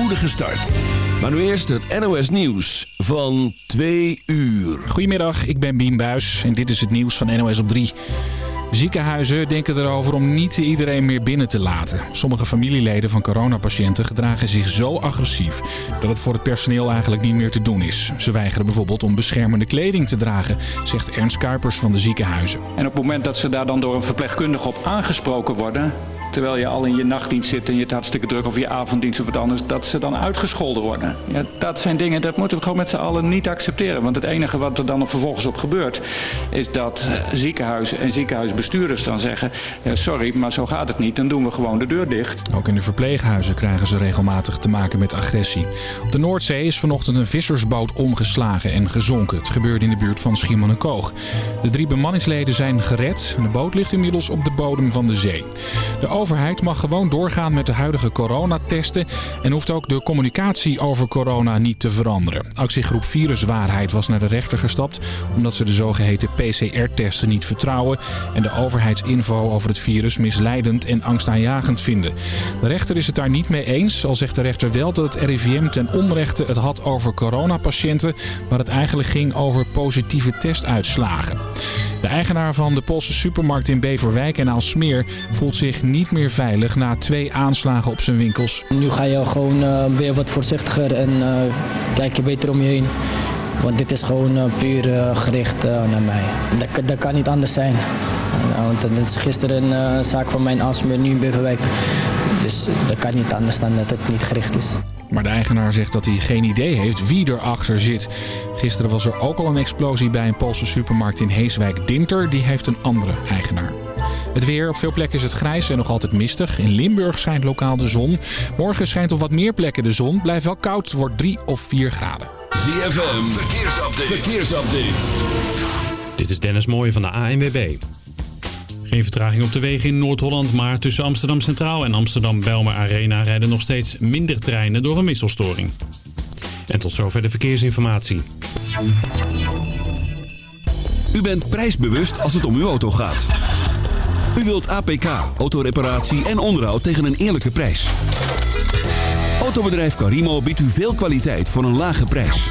spoedige start. Maar nu eerst het NOS Nieuws van 2 uur. Goedemiddag, ik ben Bien Buis en dit is het nieuws van NOS op 3. Ziekenhuizen denken erover om niet iedereen meer binnen te laten. Sommige familieleden van coronapatiënten gedragen zich zo agressief... dat het voor het personeel eigenlijk niet meer te doen is. Ze weigeren bijvoorbeeld om beschermende kleding te dragen... zegt Ernst Kuipers van de ziekenhuizen. En op het moment dat ze daar dan door een verpleegkundige op aangesproken worden terwijl je al in je nachtdienst zit en je het hartstikke druk of je avonddienst of wat anders, dat ze dan uitgescholden worden. Ja, dat zijn dingen, dat moeten we gewoon met z'n allen niet accepteren. Want het enige wat er dan vervolgens op gebeurt, is dat eh, ziekenhuizen en ziekenhuisbestuurders dan zeggen, ja, sorry, maar zo gaat het niet, dan doen we gewoon de deur dicht. Ook in de verpleeghuizen krijgen ze regelmatig te maken met agressie. Op de Noordzee is vanochtend een vissersboot omgeslagen en gezonken. Het gebeurde in de buurt van Schiermonnikoog. De drie bemanningsleden zijn gered de boot ligt inmiddels op de bodem van de zee. De overheid mag gewoon doorgaan met de huidige coronatesten... en hoeft ook de communicatie over corona niet te veranderen. Actiegroep Viruswaarheid was naar de rechter gestapt... omdat ze de zogeheten PCR-testen niet vertrouwen... en de overheidsinfo over het virus misleidend en angstaanjagend vinden. De rechter is het daar niet mee eens, al zegt de rechter wel dat het RIVM ten onrechte het had over coronapatiënten... maar het eigenlijk ging over positieve testuitslagen. De eigenaar van de Poolse supermarkt in Beverwijk en Aalsmeer voelt zich niet meer veilig na twee aanslagen op zijn winkels. Nu ga je gewoon uh, weer wat voorzichtiger en uh, kijk je beter om je heen. Want dit is gewoon uh, puur gericht naar mij. Dat, dat, kan niet anders zijn. Want het is gisteren een zaak van mijn Aalsmeer, nu in Beverwijk. Dus dat kan niet anders dan dat het niet gericht is. Maar de eigenaar zegt dat hij geen idee heeft wie erachter zit. Gisteren was er ook al een explosie bij een Poolse supermarkt in Heeswijk-Dinter. Die heeft een andere eigenaar. Het weer. Op veel plekken is het grijs en nog altijd mistig. In Limburg schijnt lokaal de zon. Morgen schijnt op wat meer plekken de zon. Blijft wel koud. Het wordt 3 of 4 graden. ZFM. Verkeersupdate. Verkeersupdate. Dit is Dennis Mooij van de ANWB. Geen vertraging op de wegen in Noord-Holland, maar tussen Amsterdam Centraal en Amsterdam Belmer Arena rijden nog steeds minder treinen door een wisselstoring. En tot zover de verkeersinformatie. U bent prijsbewust als het om uw auto gaat. U wilt APK, autoreparatie en onderhoud tegen een eerlijke prijs. Autobedrijf Carimo biedt u veel kwaliteit voor een lage prijs.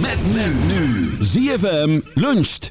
Met men nu. ZFM luncht.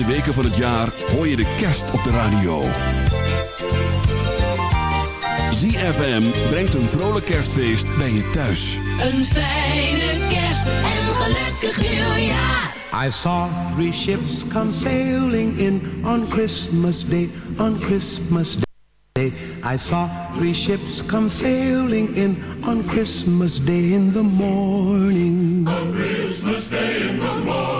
Laatste weken van het jaar hoor je de kerst op de radio. ZFM brengt een vrolijk kerstfeest bij je thuis. Een fijne kerst en een gelukkig nieuwjaar. I saw three ships come sailing in on Christmas Day, on Christmas Day. I saw three ships come sailing in on Christmas Day in the morning. On Christmas Day in the morning.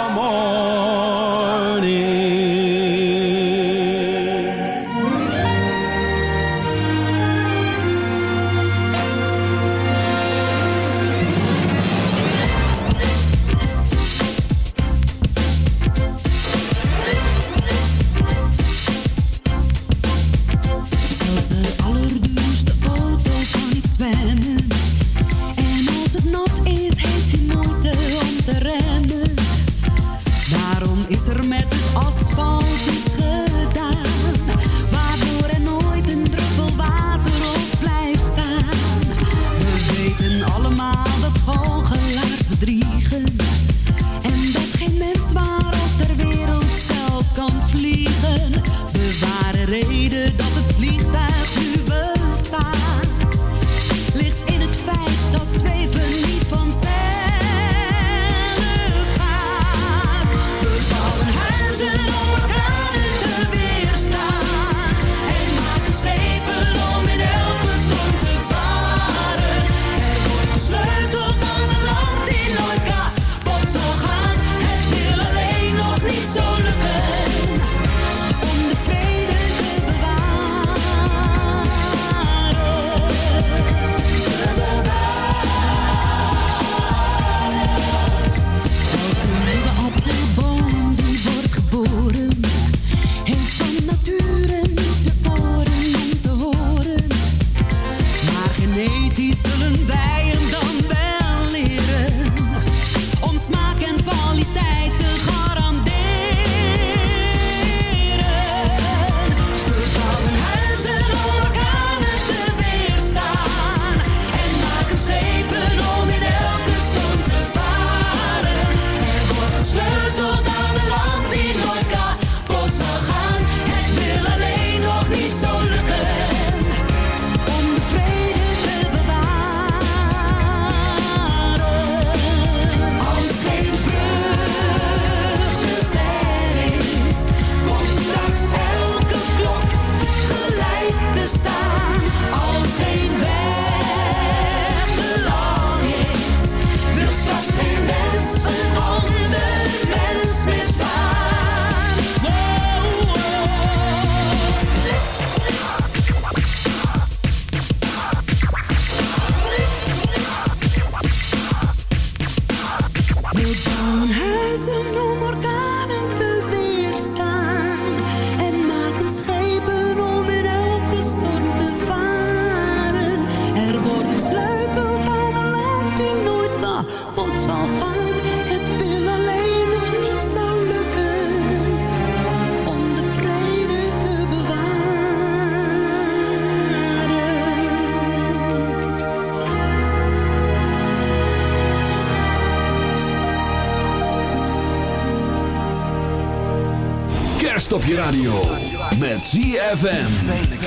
ZFM.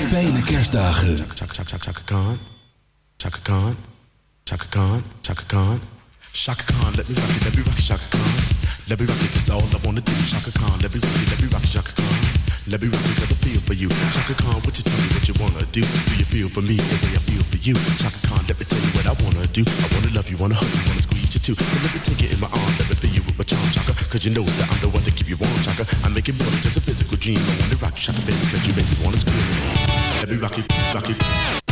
Fijne kerstdagen. Chaka Khan, Chaka Khan, Chaka Khan, Chaka Khan, Chaka Khan, let me rock it, let me rock it, Chaka Khan. Let me rock it, that's all I wanna do. Chaka Khan, let me rock it, let me rock it, Chaka Khan. Let me rock it, got a feel for you. Chaka Khan, what you tell me what you wanna do? Do you feel for me the way I feel for you? Chaka Khan, let me tell you what I wanna do. I wanna love you, wanna hug you, wanna squeeze you too. But let me take you know that I'm the one to keep you warm, chaka. I make it more than just a physical dream. I wanna rock you, Chaka, baby, cause you make me wanna scream. Let me rock it, rock it.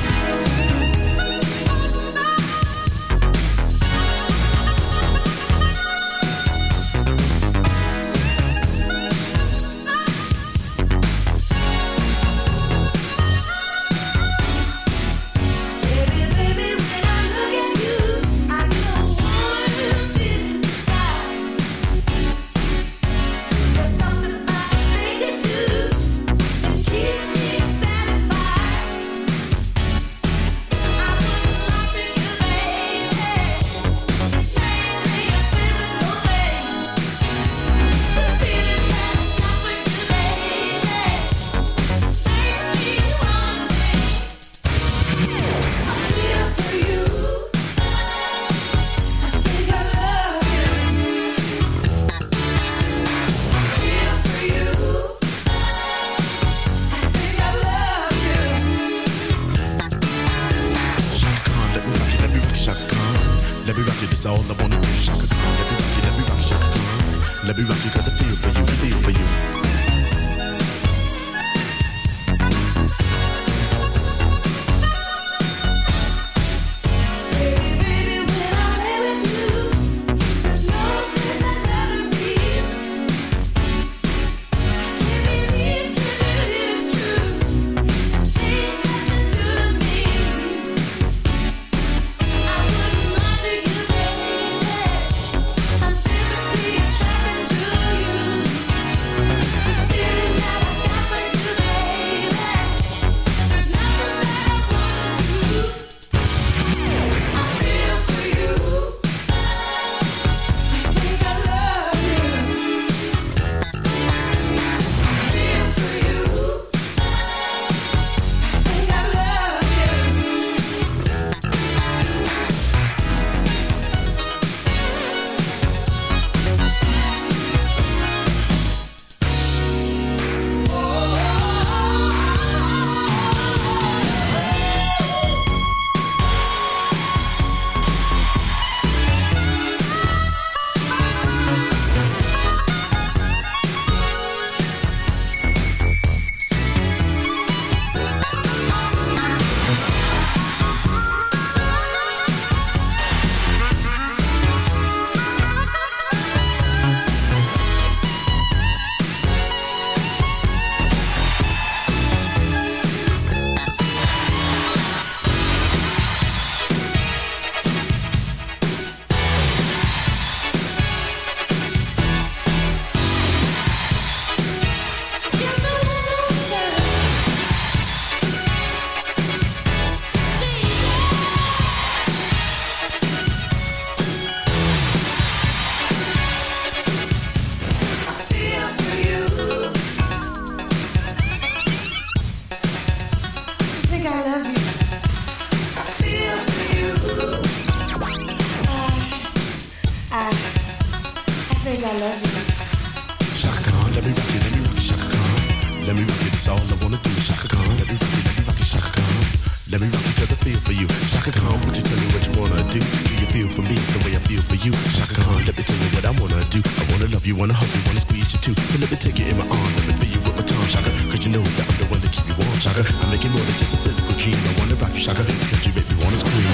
Wanna hug you, wanna squeeze you too. So let me take it in my arm, let me feel you with my charm, Chaka. Cause you know that I'm the one to keep you warm, Chaka. I make it more than just a physical dream. I wanna rock you, Chaka, cause you make me wanna scream.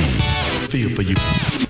Feel for you.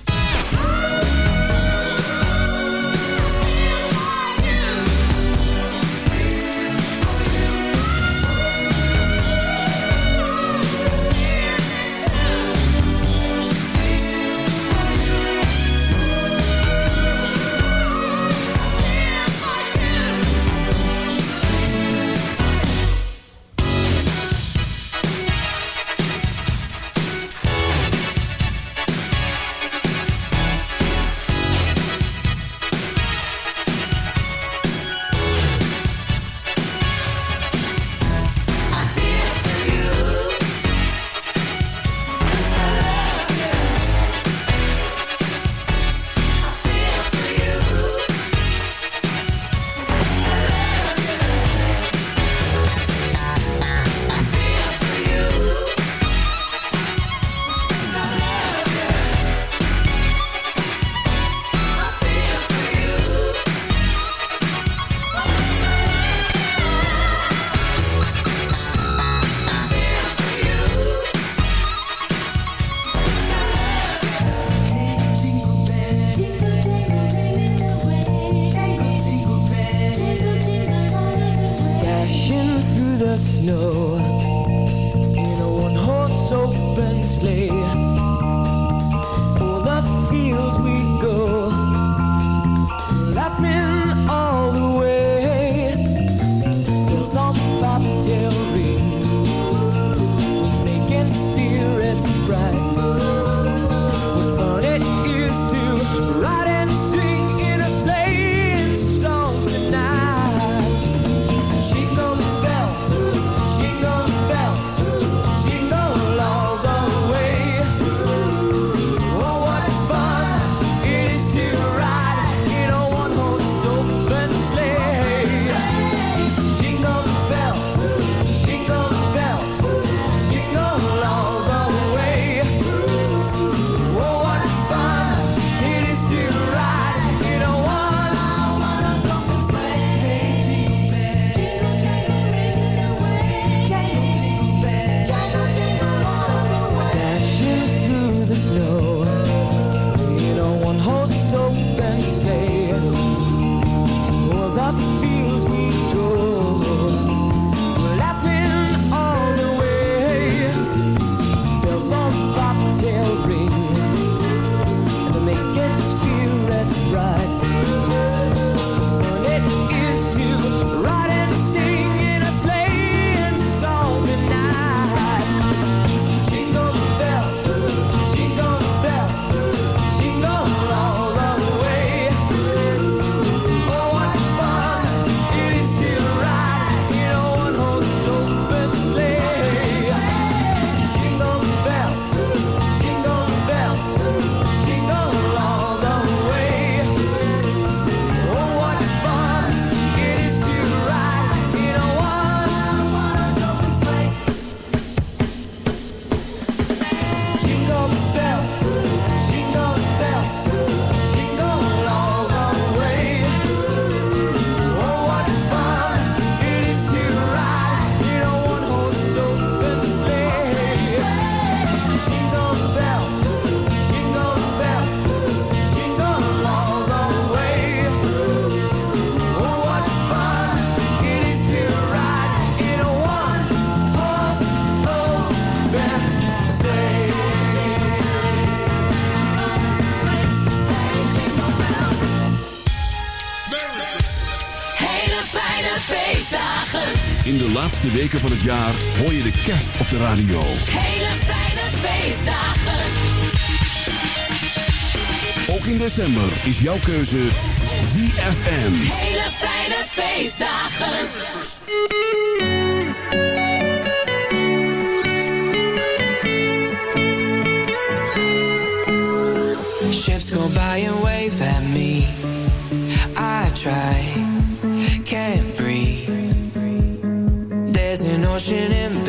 Weken van het jaar hoor je de kerst op de radio. Hele fijne feestdagen. Ook in december is jouw keuze ZFM. Hele fijne feestdagen. Ships go by and wave at me. I try, ocean in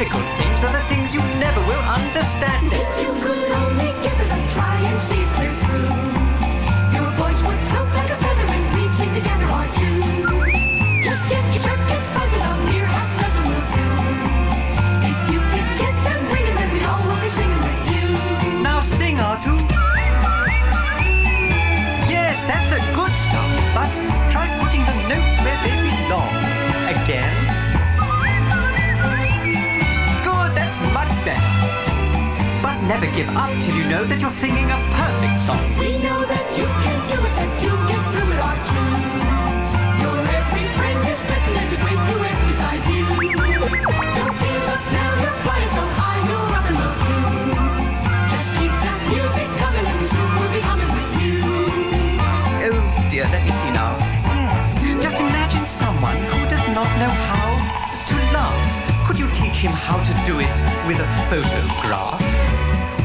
difficult things are the things you never will understand. If you could only give it a try and see through. your voice would float like a feather and we'd sing together our. Just get your circuits buzzing half dozen will do. If you could get them ringing, then we all will be singing with you. Now sing, Artoo. Yes, that's a good start, but try putting give up till you know that you're singing a perfect song. We know that you can do it, that you get through it all too. Your every friend is better as a great duet beside you. Don't give up now, you're flying so high, you're rocking the blue. Just keep that music coming and soon we'll be humming with you. Oh dear, let me see now. Yes, just imagine someone who does not know how to laugh. Could you teach him how to do it with a photograph?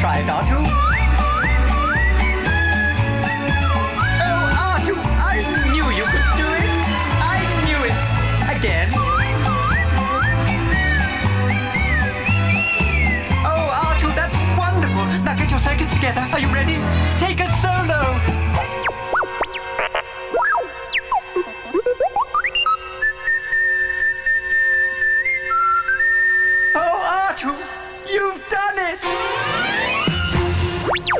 try it, Artoo. Oh, Artoo, I knew you could do it. I knew it. Again. Oh, Artoo, that's wonderful. Now get your circuits together. Are you ready? Take a solo.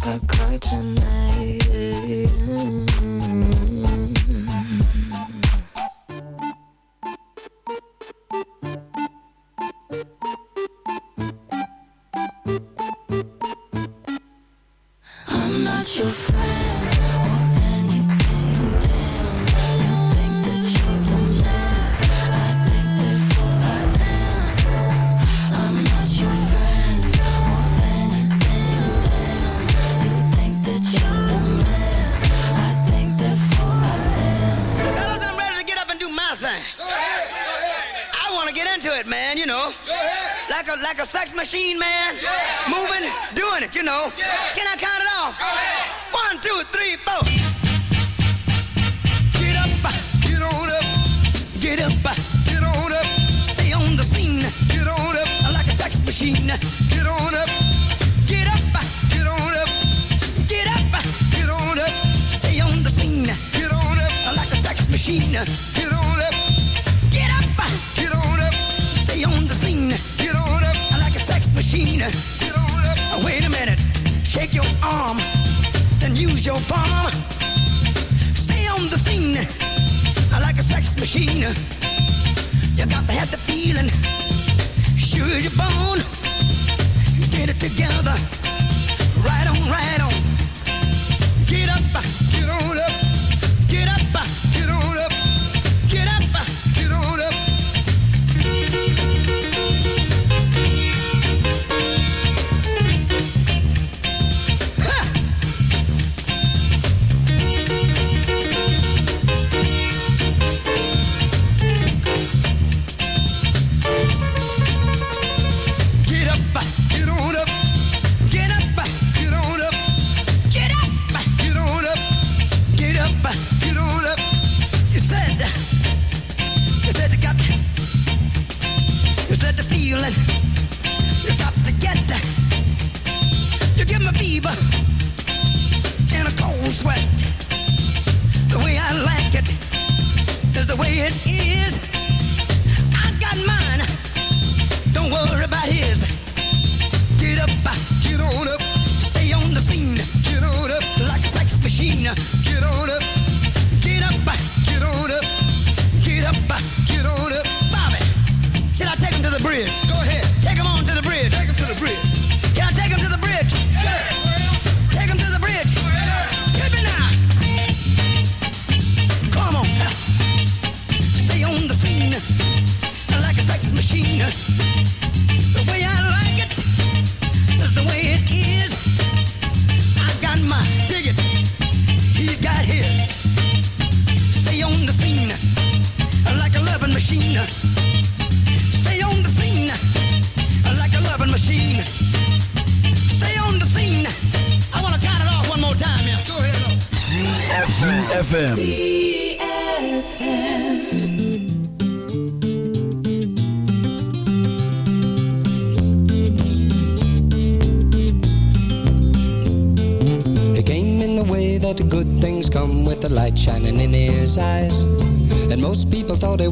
покой tonight.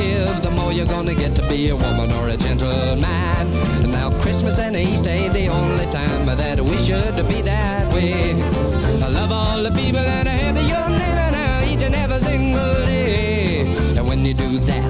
Give, the more you're gonna get to be a woman or a gentleman. Now Christmas and Easter ain't the only time that we should be that way. I love all the people that are happy you're living uh, each and every single day. And when you do that,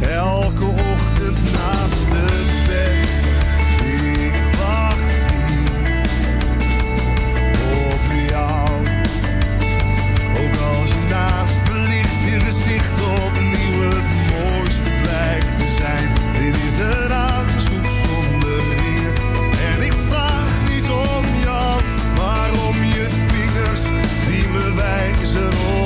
elke ochtend naast het bed. Ik wacht hier op jou. Ook als je naast me ligt, je gezicht opnieuw het mooiste blijkt te zijn. Dit is een avondzoek zonder weer. En ik vraag niet om je hand, maar om je vingers die me wijzen op